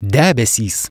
debesys.